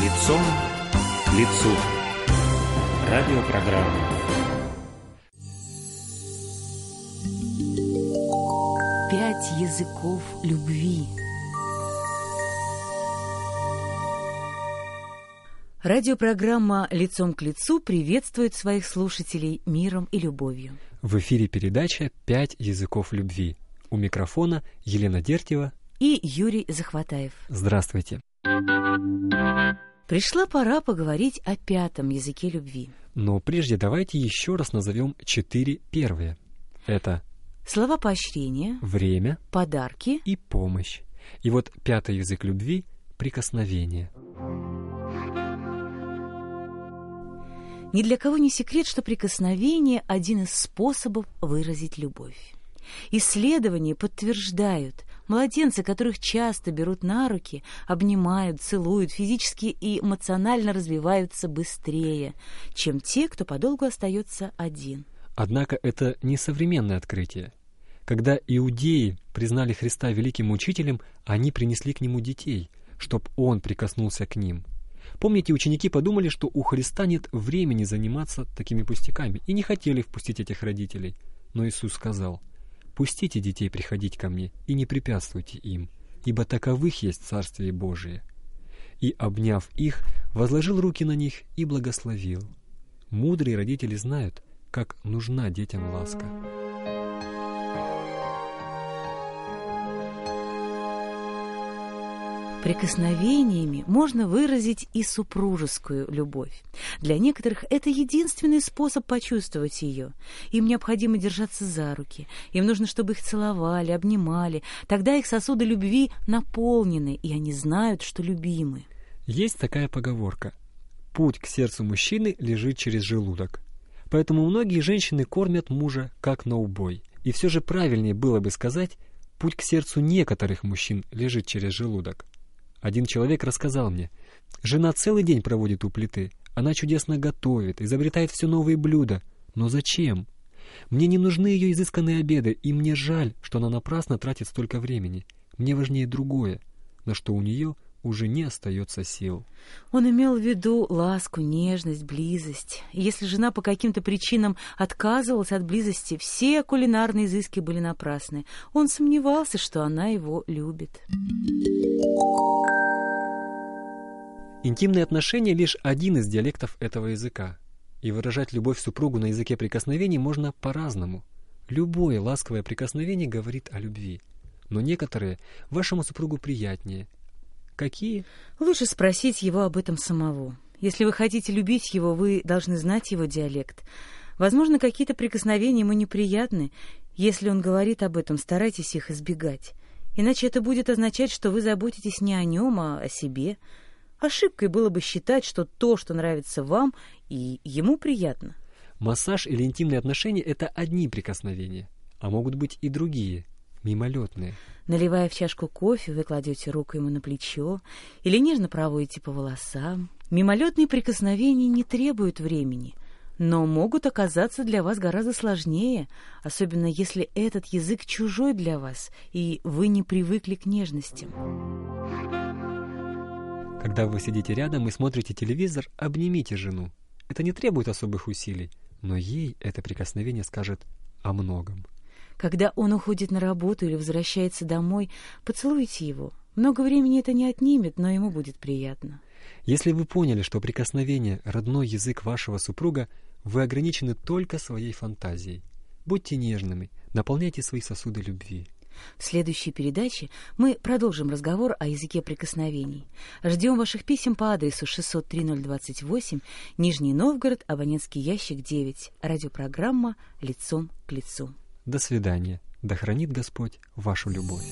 Лицом к лицу. Радиопрограмма. Пять языков любви. Радиопрограмма «Лицом к лицу» приветствует своих слушателей миром и любовью. В эфире передача «Пять языков любви». У микрофона Елена Дертьева и Юрий Захватаев. Здравствуйте. Пришла пора поговорить о пятом языке любви. Но прежде давайте еще раз назовем четыре первые. Это слова поощрения, время, подарки и помощь. И вот пятый язык любви — прикосновение. Ни для кого не секрет, что прикосновение – один из способов выразить любовь. Исследования подтверждают, младенцы, которых часто берут на руки, обнимают, целуют, физически и эмоционально развиваются быстрее, чем те, кто подолгу остается один. Однако это не современное открытие. Когда иудеи признали Христа великим учителем, они принесли к нему детей, чтобы он прикоснулся к ним – Помните, ученики подумали, что у Христа нет времени заниматься такими пустяками и не хотели впустить этих родителей. Но Иисус сказал, «Пустите детей приходить ко мне и не препятствуйте им, ибо таковых есть Царствие Божие». И, обняв их, возложил руки на них и благословил. Мудрые родители знают, как нужна детям ласка. Прикосновениями можно выразить и супружескую любовь. Для некоторых это единственный способ почувствовать ее. Им необходимо держаться за руки, им нужно, чтобы их целовали, обнимали. Тогда их сосуды любви наполнены, и они знают, что любимы. Есть такая поговорка. Путь к сердцу мужчины лежит через желудок. Поэтому многие женщины кормят мужа как на убой. И все же правильнее было бы сказать, путь к сердцу некоторых мужчин лежит через желудок. Один человек рассказал мне, жена целый день проводит у плиты, она чудесно готовит, изобретает все новые блюда. Но зачем? Мне не нужны ее изысканные обеды, и мне жаль, что она напрасно тратит столько времени. Мне важнее другое, на что у нее уже не остается сил. Он имел в виду ласку, нежность, близость. И если жена по каким-то причинам отказывалась от близости, все кулинарные изыски были напрасны. Он сомневался, что она его любит. Интимные отношения — лишь один из диалектов этого языка. И выражать любовь супругу на языке прикосновений можно по-разному. Любое ласковое прикосновение говорит о любви. Но некоторые вашему супругу приятнее. Какие? Лучше спросить его об этом самого. Если вы хотите любить его, вы должны знать его диалект. Возможно, какие-то прикосновения ему неприятны. Если он говорит об этом, старайтесь их избегать. Иначе это будет означать, что вы заботитесь не о нем, а о себе – Ошибкой было бы считать, что то, что нравится вам, и ему приятно. Массаж или интимные отношения – это одни прикосновения, а могут быть и другие, мимолетные. Наливая в чашку кофе, вы кладете руку ему на плечо или нежно проводите по волосам. Мимолетные прикосновения не требуют времени, но могут оказаться для вас гораздо сложнее, особенно если этот язык чужой для вас, и вы не привыкли к нежностям. Когда вы сидите рядом и смотрите телевизор, обнимите жену. Это не требует особых усилий, но ей это прикосновение скажет о многом. Когда он уходит на работу или возвращается домой, поцелуйте его. Много времени это не отнимет, но ему будет приятно. Если вы поняли, что прикосновение — родной язык вашего супруга, вы ограничены только своей фантазией. Будьте нежными, наполняйте свои сосуды любви. В следующей передаче мы продолжим разговор о языке прикосновений. Ждем ваших писем по адресу 603-028, Нижний Новгород, абонентский ящик 9, радиопрограмма «Лицом к лицу». До свидания. Да хранит Господь вашу любовь.